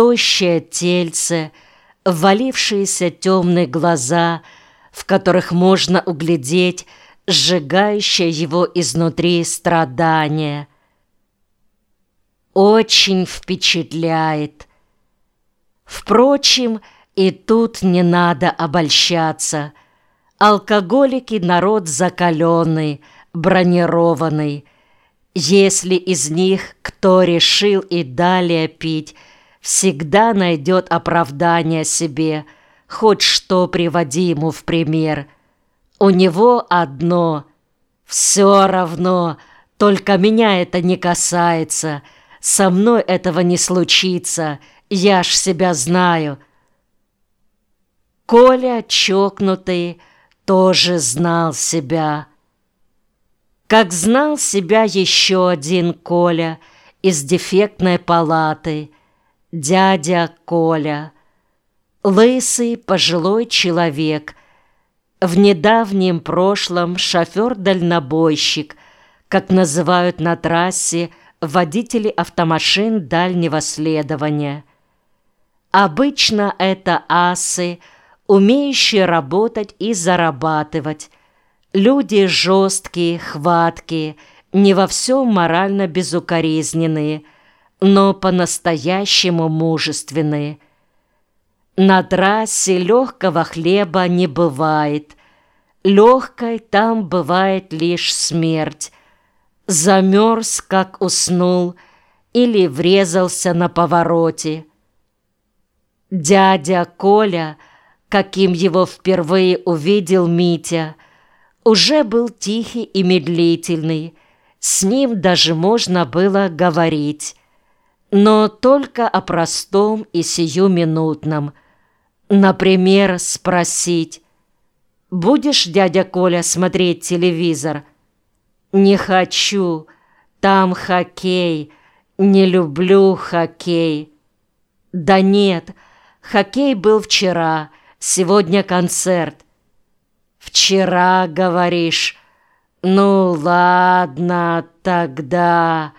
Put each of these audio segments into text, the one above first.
тощее тельце, ввалившиеся темные глаза, в которых можно углядеть сжигающее его изнутри страдание. Очень впечатляет. Впрочем, и тут не надо обольщаться. Алкоголики — народ закаленный, бронированный. Если из них кто решил и далее пить, всегда найдет оправдание себе, хоть что приводи ему в пример. У него одно — все равно, только меня это не касается, со мной этого не случится, я ж себя знаю. Коля, чокнутый, тоже знал себя. Как знал себя еще один Коля из дефектной палаты, дядя Коля, лысый пожилой человек, в недавнем прошлом шофер-дальнобойщик, как называют на трассе водители автомашин дальнего следования. Обычно это асы, умеющие работать и зарабатывать, Люди жесткие, хваткие, не во всем морально безукоризненные, но по-настоящему мужественные. На трассе легкого хлеба не бывает. Легкой там бывает лишь смерть. Замерз, как уснул, или врезался на повороте. Дядя Коля, каким его впервые увидел Митя, уже был тихий и медлительный, с ним даже можно было говорить, но только о простом и сиюминутном. Например, спросить, «Будешь, дядя Коля, смотреть телевизор?» «Не хочу, там хоккей, не люблю хоккей». «Да нет, хоккей был вчера, сегодня концерт». «Вчера, говоришь? Ну, ладно, тогда...»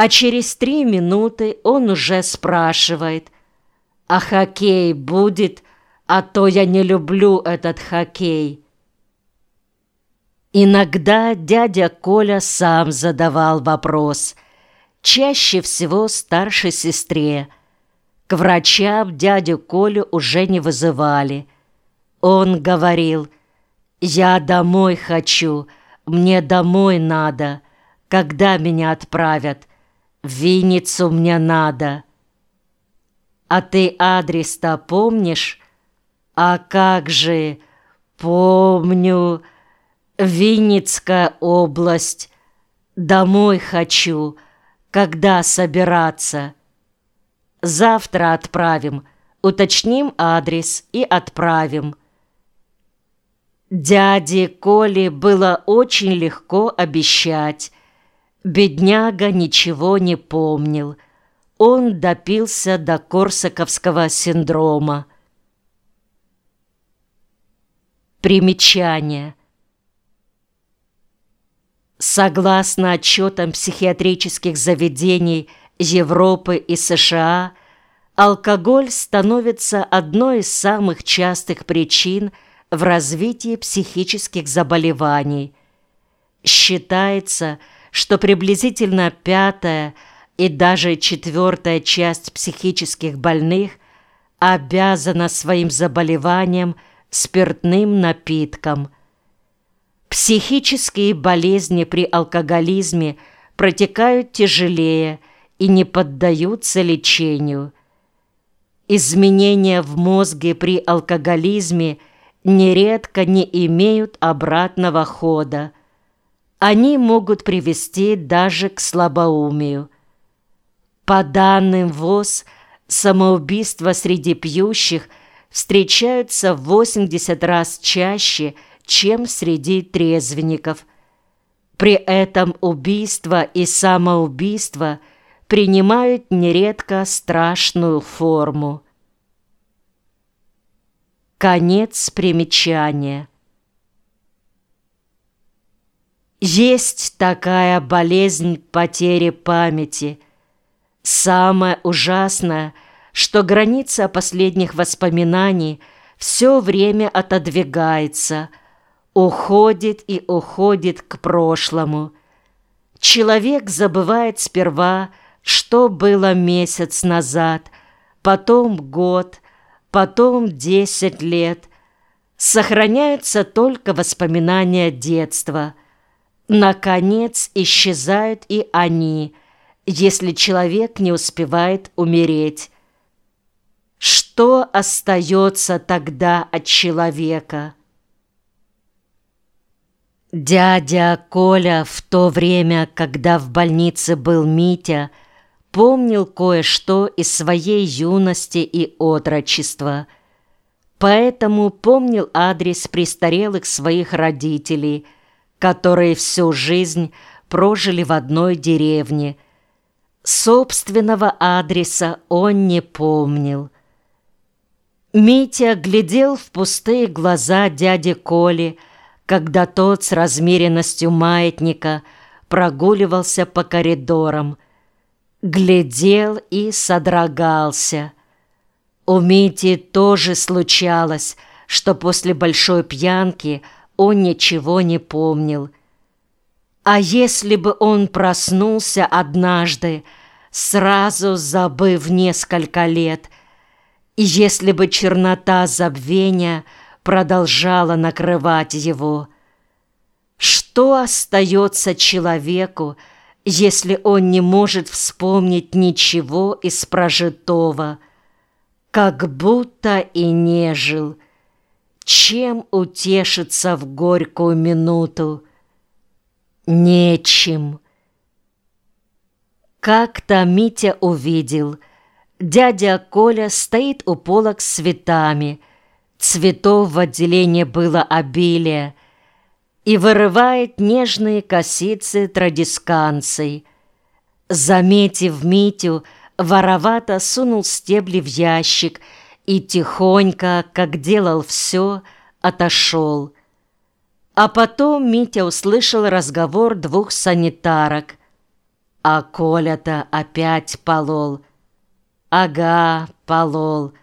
А через три минуты он уже спрашивает, «А хоккей будет? А то я не люблю этот хоккей». Иногда дядя Коля сам задавал вопрос, чаще всего старшей сестре. К врачам дядю Колю уже не вызывали – он говорил, «Я домой хочу, мне домой надо, когда меня отправят? В Винницу мне надо». «А ты адрес-то помнишь?» «А как же? Помню. Винницкая область. Домой хочу. Когда собираться?» «Завтра отправим. Уточним адрес и отправим». Дяде Коле было очень легко обещать. Бедняга ничего не помнил. Он допился до корсаковского синдрома. Примечание. Согласно отчетам психиатрических заведений Европы и США, алкоголь становится одной из самых частых причин – в развитии психических заболеваний. Считается, что приблизительно пятая и даже четвертая часть психических больных обязана своим заболеванием спиртным напиткам. Психические болезни при алкоголизме протекают тяжелее и не поддаются лечению. Изменения в мозге при алкоголизме – нередко не имеют обратного хода. Они могут привести даже к слабоумию. По данным ВОЗ, самоубийства среди пьющих встречаются в 80 раз чаще, чем среди трезвенников. При этом убийство и самоубийство принимают нередко страшную форму. Конец примечания. Есть такая болезнь потери памяти. Самое ужасное, что граница последних воспоминаний все время отодвигается, уходит и уходит к прошлому. Человек забывает сперва, что было месяц назад, потом год, потом десять лет. Сохраняются только воспоминания детства. Наконец исчезают и они, если человек не успевает умереть. Что остается тогда от человека? Дядя Коля в то время, когда в больнице был Митя, помнил кое-что из своей юности и отрочества. Поэтому помнил адрес престарелых своих родителей, которые всю жизнь прожили в одной деревне. Собственного адреса он не помнил. Митя глядел в пустые глаза дяди Коли, когда тот с размеренностью маятника прогуливался по коридорам. Глядел и содрогался. У Мити тоже случалось, что после большой пьянки он ничего не помнил. А если бы он проснулся однажды, сразу забыв несколько лет – и если бы чернота забвения продолжала накрывать его, что остается человеку, если он не может вспомнить ничего из прожитого, как будто и не жил? Чем утешиться в горькую минуту? Нечем. Как-то Митя увидел — Дядя Коля стоит у полок с цветами. Цветов в отделении было обилие. И вырывает нежные косицы традисканций. Заметив Митю, воровато сунул стебли в ящик и тихонько, как делал все, отошел. А потом Митя услышал разговор двух санитарок. А Коля-то опять полол – Ага, полол.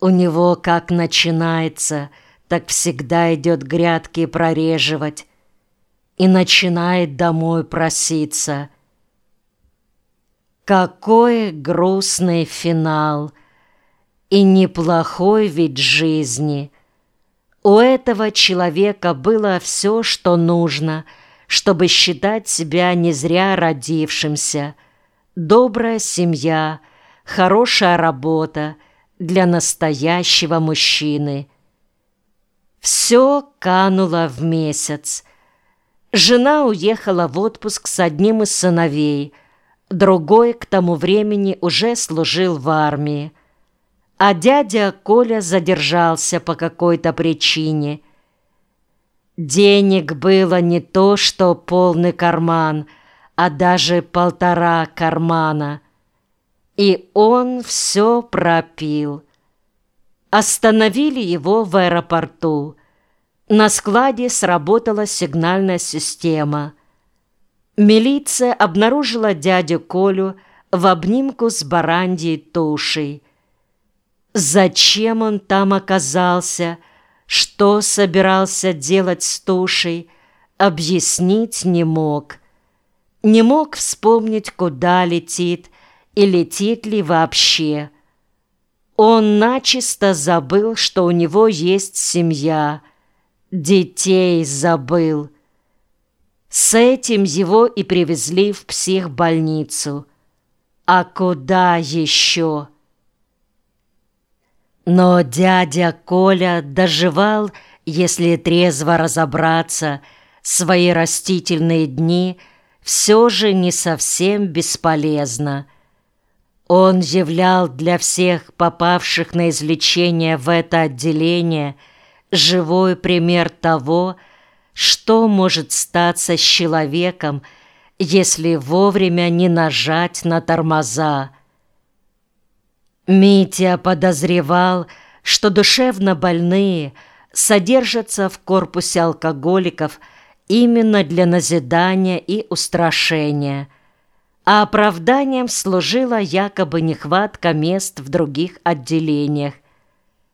У него как начинается, так всегда идет грядки прореживать. И начинает домой проситься. Какой грустный финал! И неплохой ведь жизни. У этого человека было все, что нужно, чтобы считать себя не зря родившимся. Добрая семья — хорошая работа для настоящего мужчины. Все кануло в месяц. Жена уехала в отпуск с одним из сыновей, другой к тому времени уже служил в армии. А дядя Коля задержался по какой-то причине. Денег было не то, что полный карман, а даже полтора кармана – и он все пропил. Остановили его в аэропорту. На складе сработала сигнальная система. Милиция обнаружила дядю Колю в обнимку с бараньей тушей. Зачем он там оказался, что собирался делать с тушей, объяснить не мог. Не мог вспомнить, куда летит, и летит ли вообще. Он начисто забыл, что у него есть семья, детей забыл. С этим его и привезли в психбольницу. А куда еще? Но дядя Коля доживал, если трезво разобраться, свои растительные дни все же не совсем бесполезно – он являл для всех попавших на излечение в это отделение живой пример того, что может статься с человеком, если вовремя не нажать на тормоза. Митя подозревал, что душевно больные содержатся в корпусе алкоголиков именно для назидания и устрашения – а оправданием служила якобы нехватка мест в других отделениях.